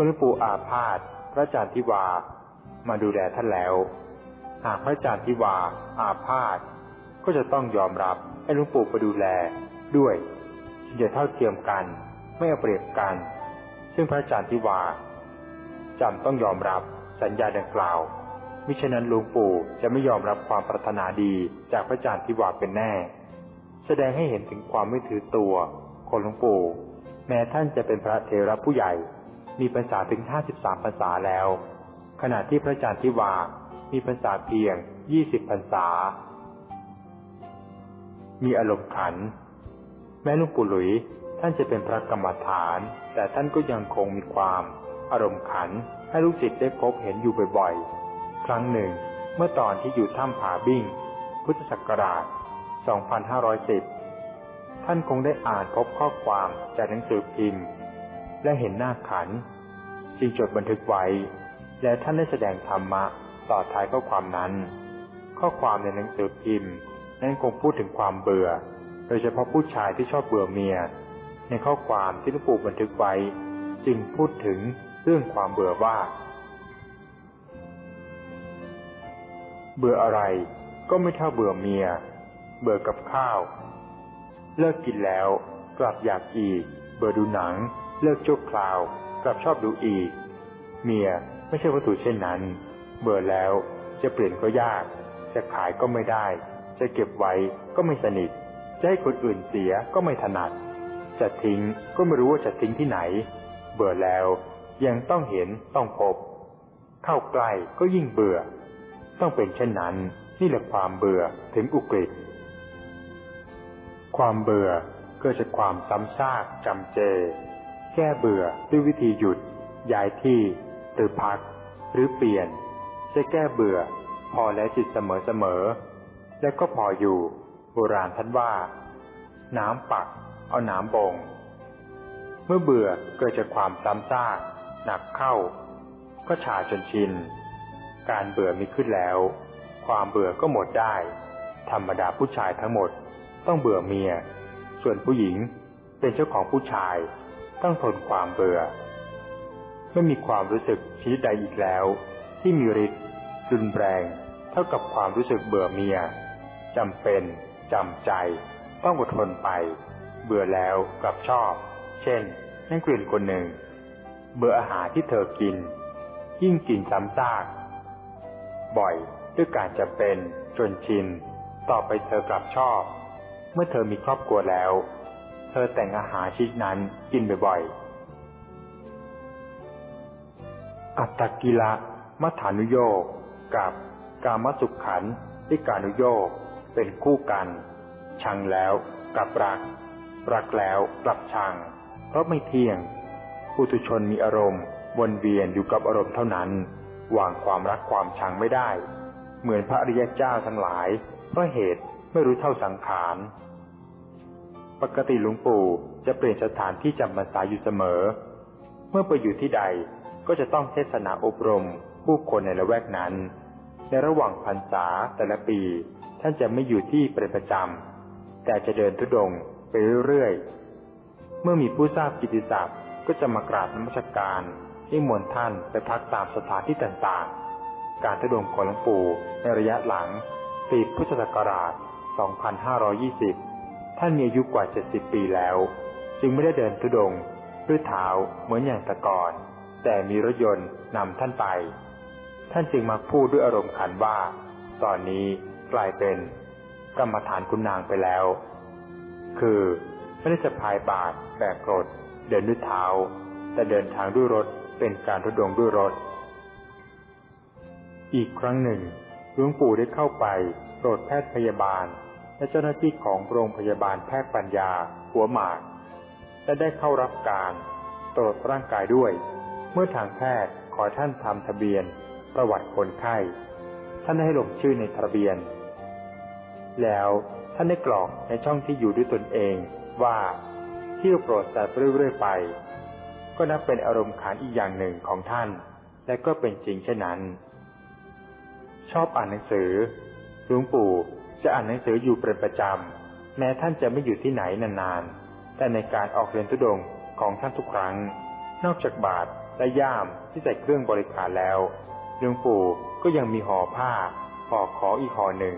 หลวงปู่อาพาธพระอาจารย์ทิวา มาดูแลท่านแล้ว หากพระอาจารย์ทิวา อาพาธก็จะต้องยอมรับให้หลวงปู่ไปดูแลด้วยอย่าเท่าเทียมกัน ไม่เอาเปรียบกัน ซึ่งพระอาจารย์ทิวาจำต้องยอมรับสัญญาดังกล่าวมิฉะนั้นหลวงปู่จะไม่ยอมรับความปรารถนาดีจากพระอาจารย์ทิวาเป็นแน่ แสดงให้เห็นถึงความไม่ถือตัวคนหลวงปู่ แม้ท่านจะเป็นพระเทระผู้ใหญ่ มีภาษาถึงห้าสิบสามภาษาแล้ว ขณะที่พระอาจารย์ทิวา มีภาษาเพียงยี่สิบภาษา มีอารมณ์ขัน แม้หลวงปู่หลุยท่านจะเป็นพระกรรมฐาน แต่ท่านก็ยังคงมีความอารมณ์ขันให้ลูกศิษย์ได้พบเห็นอยู่บ่อยๆ ครั้งหนึ่ง เมื่อตอนที่อยู่ถ้ำผาบิ้ง พุทธศักราช 2510 ท่านคงได้อ่านพบข้อความจากหนังสือพิมพ์ และเห็นหน้าขัน จึงจดบันทึกไว้ และท่านได้แสดงธรรมะต่อท้ายข้อความนั้น ข้อความในหนังสือพิมพ์นั้นคงพูดถึงความเบื่อ โดยเฉพาะผู้ชายที่ชอบเบื่อเมีย ในข้อความที่หลวงปู่บันทึกไว้ จึงพูดถึงเรื่องความเบื่อว่า เบื่ออะไรก็ไม่เท่าเบื่อเมีย เบื่อกับข้าว เลิกกินแล้วกลับอยากอีก เบื่อดูหนัง เลิกชั่วคราว กลับชอบดูอีก เมียไม่ใช่วัตถุเช่นนั้น เบื่อแล้วจะเปลี่ยนก็ยาก จะขายก็ไม่ได้ จะเก็บไว้ก็ไม่สนิท จะให้คนอื่นเสียก็ไม่ถนัด จะทิ้งก็ไม่รู้ว่าจะทิ้งที่ไหน เบื่อแล้วยังต้องเห็นต้องพบ เข้าใกล้ก็ยิ่งเบื่อ ต้องเป็นเช่นนั้น นี่แหละความเบื่อถึงอุกฤษความเบื่อเกิดจากความซ้ำซากจำเจ ก้เบื่อด้วยวิธีหยุด ย้ายที่หรือพัก หรือเปลี่ยน จะแก้เบื่อ พอและจิตเสมอเสมอ และก็พออยู่ โบราณท่านว่า น้ำปัก เอาน้ำบ่งเมื่อเบื่อเกิดจากความซ้ำซากหนักเข้า ก็ชาจนชิน การเบื่อมีขึ้นแล้ว ความเบื่อก็หมดได้ ธรรมดาผู้ชายทั้งหมดต้องเบื่อเมีย ส่วนผู้หญิงเป็นเจ้าของผู้ชาย ต้องทนความเบื่อไม่มีความรู้สึกชนิดใดอีกแล้ว ที่มีฤทธิ์รุนแรง เท่ากับความรู้สึกเบื่อเมียจำเป็นจำใจ ต้องอดทนไป เบื่อแล้วกลับชอบ เช่นนักเรียนคนหนึ่ง เบื่ออาหารที่เธอกิน ยิ่งกินซ้ำซากบ่อยด้วยการจำเป็นจนชิน ต่อไปเธอกลับชอบ เมื่อเธอมีครอบครัวแล้ว เธอแต่งอาหารชิ้นนั้นกินบ่อยๆ อัตตกิละมัฐานุโยกกับกามสุขขันธิการุโยกเป็นคู่กัน ชังแล้วกลับรัก รักแล้วกลับชัง เพราะไม่เที่ยงปุถุชนมีอารมณ์วนเวียนอยู่กับอารมณ์เท่านั้น วางความรักความชังไม่ได้ เหมือนพระอริยเจ้าทั้งหลายเพราะเหตุไม่รู้เท่าสังขาร ปกติหลวงปู่จะเปลี่ยนสถานที่จำพรรษาอยู่เสมอ เมื่อไปอยู่ที่ใดก็จะต้องเทศนาอบรม ผู้คนในละแวกนั้น ในระหว่างพรรษาแต่ละปี ท่านจะไม่อยู่ที่เประจำแต่จะเดินทุดงไปเรื่อยๆ เมื่อมีผู้ทราบกิติศัพท์ก็จะมากราบนมัสการนิมนต์ท่านไปพักตามสถานที่ต่างๆ การทุดงของหลวงปู่ในระยะหลังปีพุทธศักราช 2520 ท่านมีอายุกว่า70ปีแล้ว จึงไม่ได้เดินทุดง ด้วยเท้าเหมือนอย่างแต่ก่อน แต่มีรถยนต์นำท่านไป ท่านจึงมาพูดด้วยอารมณ์ขันว่า ตอนนี้กลายเป็น กรรมฐานคุณนางไปแล้ว คือไม่ได้จะพายบาทแบกกรดเดินด้วยเท้า แต่เดินทางด้วยรถเป็นการทุดงด้วยรถ อีกครั้งหนึ่งหลวงปู่ได้เข้าไปโปรดแพทย์พยาบาล และเจ้าหน้าที่ของโรงพยาบาลแพทย์ปัญญา หัวหมาก และได้เข้ารับการตรวจร่างกายด้วย เมื่อทางแพทย์ขอท่านทำทะเบียน ประวัติคนไข้ ท่านได้ให้ลงชื่อในทะเบียน แล้วท่านได้กรอกในช่องที่อยู่ด้วยตนเองว่าเที่ยวโปรดสัตว์เรื่อยๆไป ก็นับเป็นอารมณ์ขันอีกอย่างหนึ่งของท่าน และก็เป็นจริงเช่นนั้น ชอบอ่านหนังสือหลวงปู่ จะอ่านหนังสืออยู่เป็นประจำ แม้ท่านจะไม่อยู่ที่ไหนนานๆ แต่ในการออกเรียนทุดงของท่านทุกครั้ง นอกจากบาทและย่ามที่ใส่เครื่องบริการแล้วหลวงปู่ก็ยังมีห่อผ้าห่อของอีกห่อหนึ่ง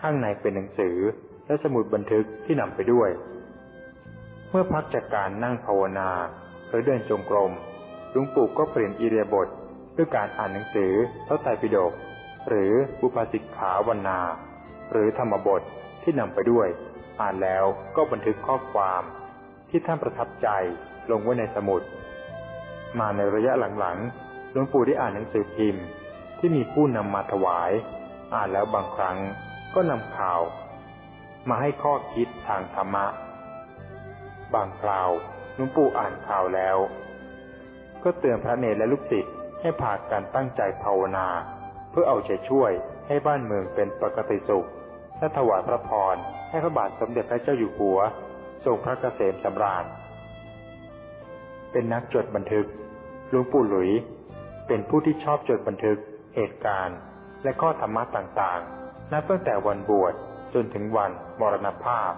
ข้างในเป็นหนังสือและสมุดบันทึกที่นำไปด้วย เมื่อพักจากการนั่งภาวนาหรือเดินจงกรมหลวงปู่ก็เปลี่ยนอิเรียบทด้วยการอ่านหนังสือพระไตรปิฎกหรืออุปสิกขาวนา หรือธรรมบทที่นำไปด้วย อ่านแล้วก็บันทึกข้อความ ที่ท่านประทับใจลงไว้ในสมุด มาในระยะหลังๆหลวงปู่ได้อ่านหนังสือพิมพ์ที่มีผู้นำมาถวาย อ่านแล้วบางครั้งก็นำข่าว มาให้ข้อคิดทางธรรมะ บางคราวหลวงปู่อ่านข่าวแล้ว ก็เตือนพระเนรและลูกศิษย์ให้พากันตั้งใจภาวนา เพื่อเอาใจช่วยให้บ้านเมืองเป็นปกติสุข และถวายพระพรให้พระบาทสมเด็จพระเจ้าอยู่หัว ทรงพระเกษมสำราญ เป็นนักจดบันทึกหลวงปู่หลุย เป็นผู้ที่ชอบจดบันทึก เหตุการณ์ และข้อธรรมะต่างๆ นับตั้งแต่วันบวชจนถึงวันมรณภาพ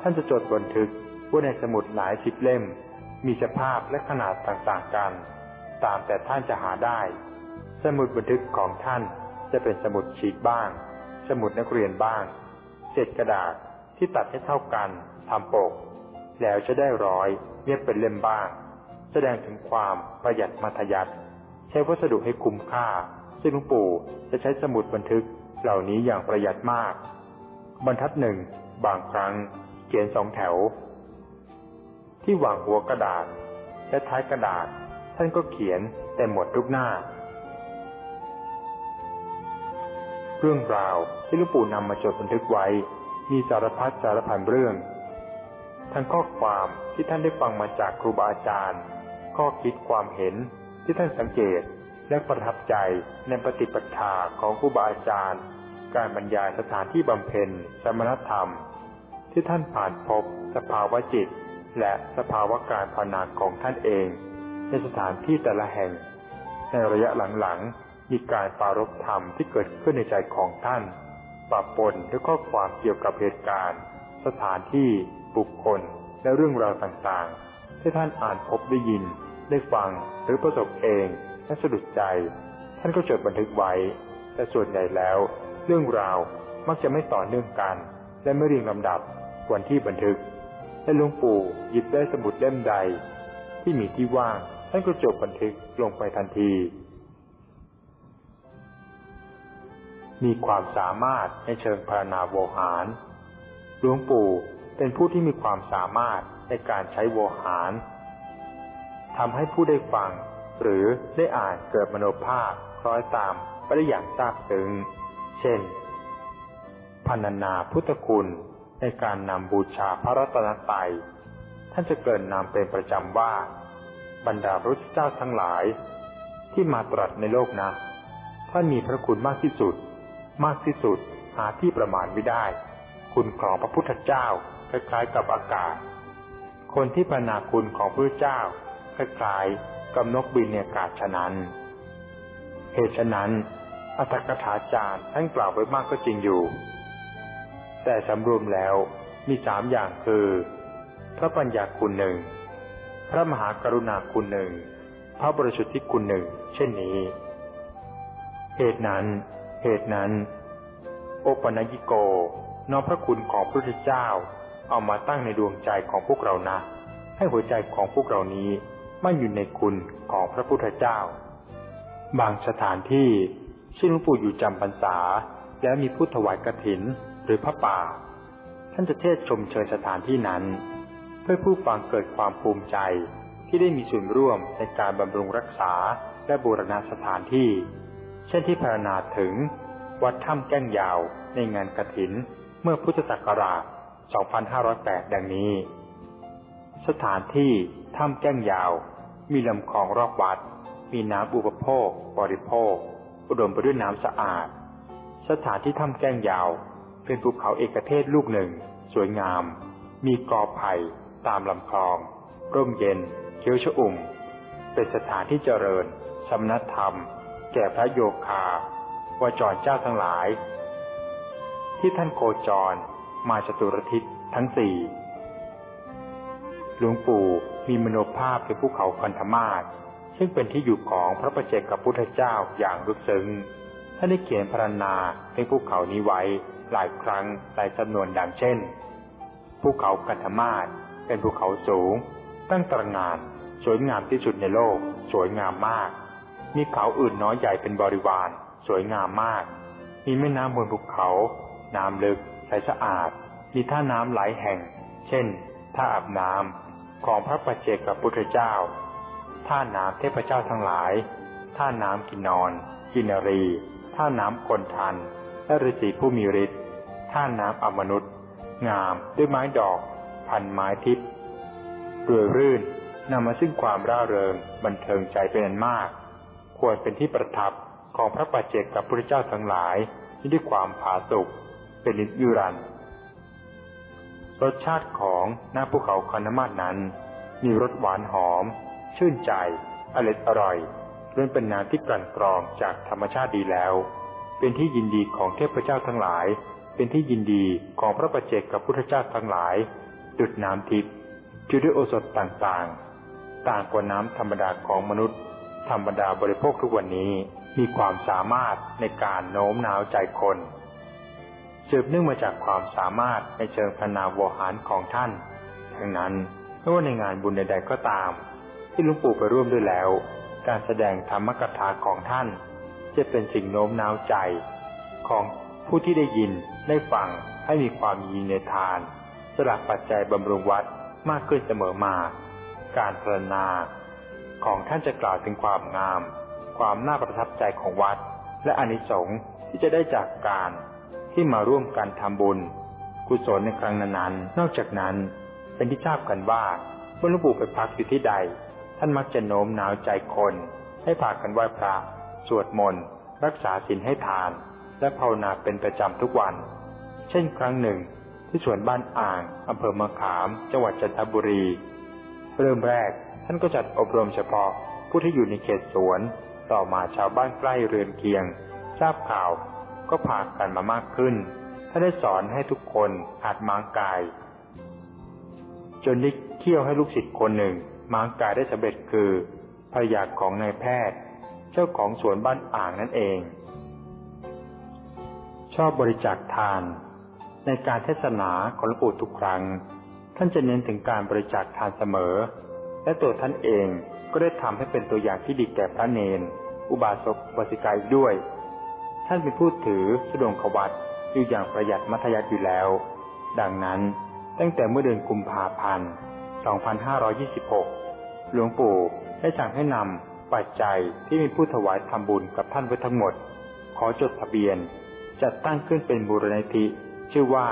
ท่านจะจดบันทึกไว้ในสมุดหลายสิบเล่ม มีสภาพและขนาดต่างๆกัน ตามแต่ท่านจะหาได้ สมุดบันทึกของท่านจะเป็นสมุดฉีกบ้าง สมุดนักเรียนบ้างเศษกระดาษที่ตัดให้เท่ากันทำปก แล้วจะได้ร้อยเย็บเป็นเล่มบ้าง แสดงถึงความประหยัดมัธยัติใช้วัสดุให้คุ้มค่า ซึ่งหลวงปู่จะใช้สมุดบันทึกเหล่านี้อย่างประหยัดมาก บรรทัดหนึ่งบางครั้ง เขียนสองแถว ที่วางหัวกระดาษและท้ายกระดาษ ท่านก็เขียนแต่หมดทุกหน้า เรื่องราวที่หลวงปู่นำมาจดบันทึกไว้ มีสารพัดสารพันเรื่อง ทั้งข้อความที่ท่านได้ฟังมาจากครูบาอาจารย์ ข้อคิดความเห็นที่ท่านสังเกตและประทับใจในปฏิปทาของครูบาอาจารย์ การบรรยายสถานที่บำเพ็ญสมณธรรม ที่ท่านผ่านพบสภาวะจิต และสภาวะการภาวนาของท่านเอง ในสถานที่แต่ละแห่ง ในระยะหลังๆ มีการปารบธรรมที่เกิดขึ้นในใจของท่านปะปนด้วยข้อความเกี่ยวกับเหตุการณ์ สถานที่ บุคคล และเรื่องราวต่างๆ ที่ท่านอ่านพบได้ยิน ได้ฟังหรือประสบเองและสะดุดใจ ท่านก็จดบันทึกไว้ แต่ส่วนใหญ่แล้ว เรื่องราวมักจะไม่ต่อเนื่องกัน และไม่เรียงลำดับวันที่บันทึก และหลวงปู่หยิบได้สมุดเล่มใด ที่มีที่ว่างท่านก็จดบันทึกลงไปทันที มีความสามารถในเชิงพารณาโวหาร หลวงปู่เป็นผู้ที่มีความสามารถในการใช้โวหารทำให้ผู้ได้ฟังหรือได้อ่านเกิดมโนภาพคล้อยตามไปได้อย่างทราบซึ้ง เช่น พันนาพุทธคุณในการนำบูชาพระรัตนตรัยท่านจะเกิดนามเป็นประจำว่า บรรดาพระเจ้าทั้งหลาย ที่มาตรัสในโลกนะท่านมีพระคุณมากที่สุด มากที่สุดหาที่ประมาณไม่ได้ คุณของพระพุทธเจ้า คล้ายๆกับอากาศ คนที่พรรณนาคุณของพระเจ้า คล้ายๆกับนกบินในอากาศฉะนั้น เหตุฉะนั้นอัตถกถาจารย์ท่านกล่าวไว้มากก็จริงอยู่ แต่สำรวมแล้วมีสามอย่างคือ พระปัญญาคุณหนึ่ง พระมหากรุณาคุณหนึ่ง พระบริสุทธิคุณหนึ่ง เช่นนี้ เหตุนั้น เหตุนั้น โอปนัญิโกน้อมพระคุณของพระพุทธเจ้า เอามาตั้งในดวงใจของพวกเรานะ ให้หัวใจของพวกเรานี้มั่นอยู่ในคุณของพระพุทธเจ้า บางสถานที่เช่นหลวงปู่อยู่จำพรรษา แล้วมีผู้ถวายกฐินหรือพระป่า ท่านจะเทศชมเชยสถานที่นั้น เพื่อผู้ฟังเกิดความภูมิใจที่ได้มีส่วนร่วมในการบำรุงรักษาและบูรณะสถานที่ เช่นที่พารณนาถึง วัดถ้ำแก้งยาวในงานกฐินเมื่อพุทธศักราช 2508 ดังนี้ สถานที่ถ้ำแก้งยาว มีลำคลองรอบวัด มีน้ำอุปโภค บริโภค อุดมไปด้วยน้ำสะอาด สถานที่ถ้ำแก้งยาว เป็นภูเขาเอกเทศลูกหนึ่ง สวยงาม มีกอไผ่ตามลำคลอง ร่มเย็นเขียวชอุ่ม เป็นสถานที่เจริญสมณธรรม แก่พระโยคาวาจรเจ้าทั้งหลาย ที่ท่านโคจรมาจตุรทิศทั้งสี่หลวงปู่มีมโนภาพเป็นภูเขาพันธมาศซึ่งเป็นที่อยู่ของพระประเจกับพุทธเจ้าอย่างลึกซึ้งท่านได้เขียนพรรณนาในภูเขานี้ไว้หลายครั้งหลายจำนวนดังเช่น ภูเขากัทมาศเป็นภูเขาสูง ตั้งตระงาน สวยงามที่สุดในโลก สวยงามมาก มีเขาอื่นน้อยใหญ่เป็นบริวาร สวยงามมาก มีแม่น้ำบนภูเขา น้ำลึกใสสะอาด มีท่าน้ำหลายแห่ง เช่น ท่าอาบน้ำของพระประเจกับพุทธเจ้า ท่าน้ำเทพเจ้าทั้งหลาย ท่าน้ำกินนอน กินรี ท่าน้ำคนทัน และฤาษีผู้มีฤทธิ์ ท่าน้ำอมนุษย์ งามด้วยไม้ดอก พันไม้ทิพย์รวยรื่นนำมาซึ่งความร่าเริงบันเทิงใจเป็นอันมาก ควรเป็นที่ประทับของพระปัจเจกกับพระเจ้าทั้งหลายที่ด้วยความผาสุกเป็นนิยุรันรสชาติของหน้าภูเขาคานมาสนั้น มีรสหวานหอม ชื่นใจอร่อยอร่อยล้วนเป็นน้ำที่กลั่นกรองจากธรรมชาติดีแล้ว เป็นที่ยินดีของเทพเจ้าทั้งหลาย เป็นที่ยินดีของพระประเจกกับพุทธเจ้าทั้งหลาย ดุดน้ำทิพย์จุดด้วยโอสถต่างๆ ต่างกว่าน้ำธรรมดาของมนุษย์ ธรรมดาบริโภคทุกวันนี้มีความสามารถในการโน้มน้าวใจคน สืบเนื่องมาจากความสามารถในเชิงพนาวหารของท่าน ทั้งนั้นไม่ว่าในงานบุญใดๆก็ตาม ที่ลุงปู่ไปร่วมด้วยแล้ว การแสดงธรรมกถาของท่าน จะเป็นสิ่งโน้มน้าวใจ ของผู้ที่ได้ยินได้ฟังให้มีความยินในทาน สลักปัจจัยบำรุงวัดมากขึ้นเสมอมา การพรณนา ของท่านจะกล่าวถึงความงาม ความน่าประทับใจของวัด และอนิสงส์ที่จะได้จากการที่มาร่วมกันทำบุญ กุศลในครั้งนั้นๆ นอกจากนั้น เป็นที่ทราบกันว่าเมื่อหลวงปู่ไปพักอยู่ที่ใด ท่านมักจะโน้มน้าวใจคน ให้พากันไหว้พระ สวดมนต์ รักษาศีลให้ทาน และภาวนาเป็นประจำทุกวัน เช่นครั้งหนึ่ง ที่สวนบ้านอ่างอำเภอมะขาม จังหวัดจันทบุรี เริ่มแรก ท่านก็จัดอบรมเฉพาะผู้ที่อยู่ในเขตสวน ต่อมาชาวบ้านใกล้เรือนเคียง ทราบข่าวก็พากันมามากขึ้นถ้านได้สอนให้ทุกคนหัดม้างกาย จนได้เคี่ยวให้ลูกศิษย์คนหนึ่งม้างกายได้สำเร็จคือภรรยาของนายแพทย์ เจ้าของสวนบ้านอ่างนั่นเอง ชอบบริจาคทาน ในการเทศนาของหลวงปู่ทุกครั้ง ท่านจะเน้นถึงการบริจาคทานเสมอ และตัวท่านเองก็ได้ทำให้เป็นตัวอย่างที่ดีแก่พระเนน อุบาสกบาสิกายด้วย ท่านเป็นผู้ถือสดงขวัตอยู่อย่างประหยัดมัธยัติอยู่แล้ว ดังนั้นตั้งแต่เมื่อเดือนกุมภาพันธ์ 2526 หลวงปู่ได้สั่งให้นำปัจจัยที่มีผู้ถวายทำบุญกับท่านไว้ทั้งหมด ขอจดทะเบียน จัดตั้งขึ้นเป็นมูลนิธิ ชื่อว่า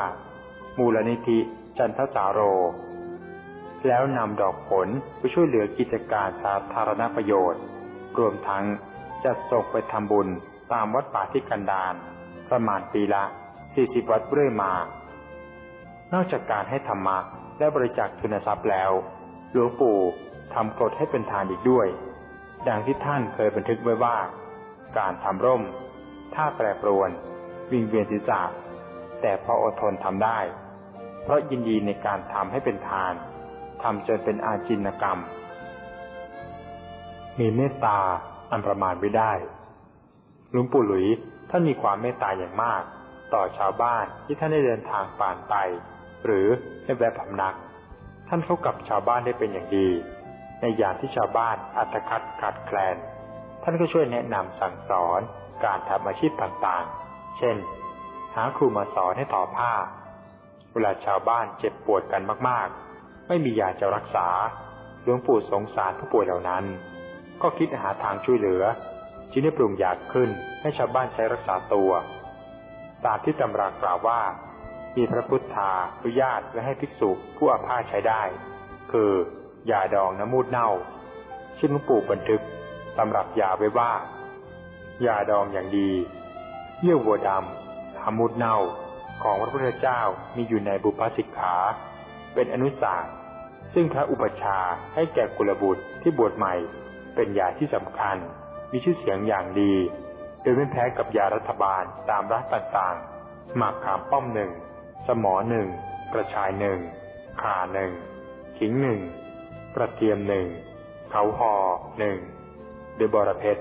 มูลนิธิจันทสาโร แล้วนำดอกผลไปช่วยเหลือกิจการสาธารณประโยชน์ รวมทั้งจัดส่งไปทำบุญตามวัดป่าที่กันดารประมาณปีละสี่สิบวัดเรื่อยมา นอกจากการให้ธรรมะและบริจาคทุนทรัพย์แล้ว หลวงปู่ทำกฎให้เป็นทานอีกด้วย ดังที่ท่านเคยบันทึกไว้ว่า การทำร่ม ถ้าแปรปรวน วิงเวียนศีรษะแต่พออดทนทำได้ เพราะยินดีในการทำให้เป็นทาน ทำจนเป็นอาจินกรรม มีเมตตาอันประมาณไม่ได้หลวงปู่หลุยท่านมีความเมตตาอย่างมาก ต่อชาวบ้านที่ท่านได้เดินทางผ่านไป หรือได้แวะพำนัก ท่านเข้ากับชาวบ้านได้เป็นอย่างดี ในยามที่ชาวบ้านอัตคัดขาดแคลน ท่านก็ช่วยแนะนำสั่งสอนการทำอาชีพต่างๆ เช่น หาครูมาสอนให้ต่อผ้า เวลาชาวบ้านเจ็บปวดกันมากๆ ไม่มียาจะรักษาหลวงปู่สงสารผู้ป่วยเหล่านั้น ก็คิดหาทางช่วยเหลือจึงได้ปรุงยาขึ้นให้ชาวบ้านใช้รักษาตัว ตามที่ตำรากล่าวว่า มีพระพุทธาอนุญาตและให้ภิกษุผู้อาพาธใช้ได้ คือยาดองน้ำมูดเน่าซึ่งหลวงปู่บันทึกตำรับยาไว้ว่า ยาดองอย่างดี เยี่ยววัวดำน้ำมูดเน่าของพระพุทธเจ้ามีอยู่ในบุพสิกขา เป็นอนุสาส ซึ่งพระอุปชาให้แก่กุลบุตรที่บวชใหม่ เป็นยาที่สำคัญ มีชื่อเสียงอย่างดี โดยไม่แพ้กับยารัฐบาลตามรัฐต่างๆ หมากขามป้อมหนึ่ง สมอหนึ่ง กระชายหนึ่งข่าหนึ่ง ขิงหนึ่ง กระเทียมหนึ่ง เขาหอหนึ่งหรือบอระเพ็ด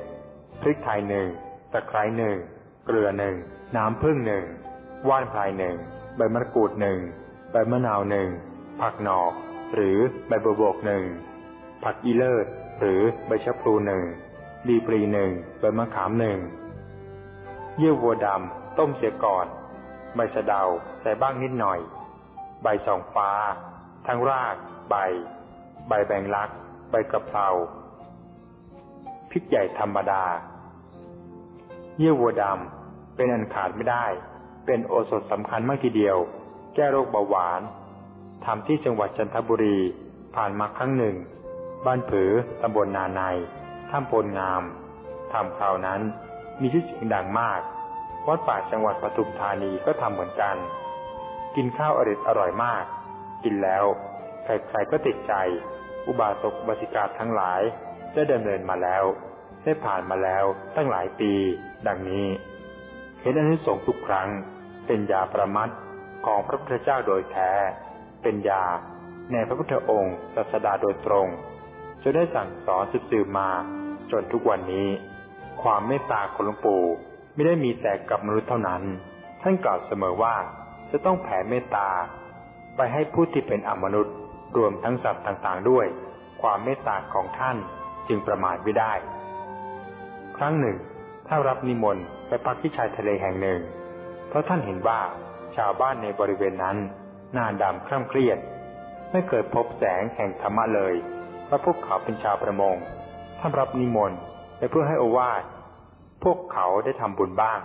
พริกไทยหนึ่ง ตะไคร้หนึ่ง เกลือหนึ่ง น้ำผึ้งหนึ่ง ว่านพลายหนึ่ง ใบมะกรูดหนึ่ง ใบมะนาวหนึ่ง ผักหนอก หรือใบบัวบกหนึ่งผักอีเลิศหรือใบชะพลูหนึ่งดีปรีหนึ่งใบมะขามหนึ่งเยื่อวัวดำต้มเสียก่อน ใบสะเดาใส่บ้างนิดหน่อย ใบสองฟ้า ทั้งราก ใบ ใบแบงลัก ใบกระเพราพริกใหญ่ธรรมดา เยื่อวัวดำเป็นอันขาดไม่ได้ เป็นโอสถสำคัญมากทีเดียว แก้โรคเบาหวาน ทำที่จังหวัดจันทบุรี ผ่านมาครั้งหนึ่ง บ้านผือตำบลนาในท่ามโพลงามทำคราวนั้นมีชื่อเสียงดังมาก วัดป่าจังหวัดปทุมธานีก็ทำเหมือนกัน กินข้าวอริดอร่อยมาก กินแล้ว ใครๆก็ติดใจ อุบาสกบาสิกาทั้งหลายได้ดำเนินมาแล้ว ได้ผ่านมาแล้วตั้งหลายปี ดังนี้ เห็นอนิสงส์ทุกครั้ง เป็นยาประมัดของพระพุทธเจ้าโดยแท้ เป็นยา ในพระพุทธองค์ศาสดาโดยตรงจนได้สั่งสอนสืบมาจนทุกวันนี้ ความเมตตาของหลวงปู่ไม่ได้มีแต่กับมนุษย์เท่านั้น ท่านกล่าวเสมอว่าจะต้องแผ่เมตตา ไปให้ผู้ที่เป็นอมนุษย์รวมทั้งสัตว์ต่างๆด้วย ความเมตตาของท่านจึงประมาทไม่ได้ ครั้งหนึ่งท่านรับนิมนต์ไปพักที่ชายทะเลแห่งหนึ่ง เพราะท่านเห็นว่าชาวบ้านในบริเวณนั้น หน้าดำคร่ำเครียด ไม่เคยพบแสงแห่งธรรมะเลยเพราะพวกเขาเป็นชาวประมง ท่านรับนิมนต์ไปเพื่อให้โอวาทพวกเขาได้ทำบุญบ้าง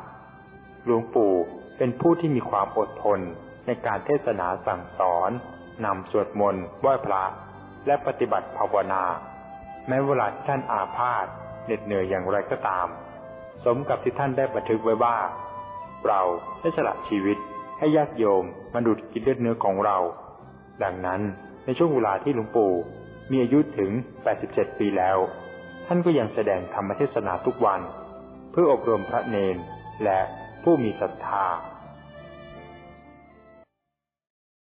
หลวงปู่เป็นผู้ที่มีความอดทนในการเทศนาสั่งสอนนำสวดมนต์ไหว้พระและปฏิบัติภาวนา แม้เวลาที่ท่านอาพาธเหน็ดเหนื่อยอย่างไรก็ตาม สมกับที่ท่านได้บันทึกไว้ว่า เราได้สละชีวิต ให้ญาติโยมมาดูดกินเลือดเนื้อของเรา ดังนั้นในช่วงเวลาที่หลวงปู่มีอายุถึง 87 ปีแล้ว ท่านก็ยังแสดงธรรมเทศนาทุกวัน เพื่ออบรมพระเนนและผู้มีศรัทธา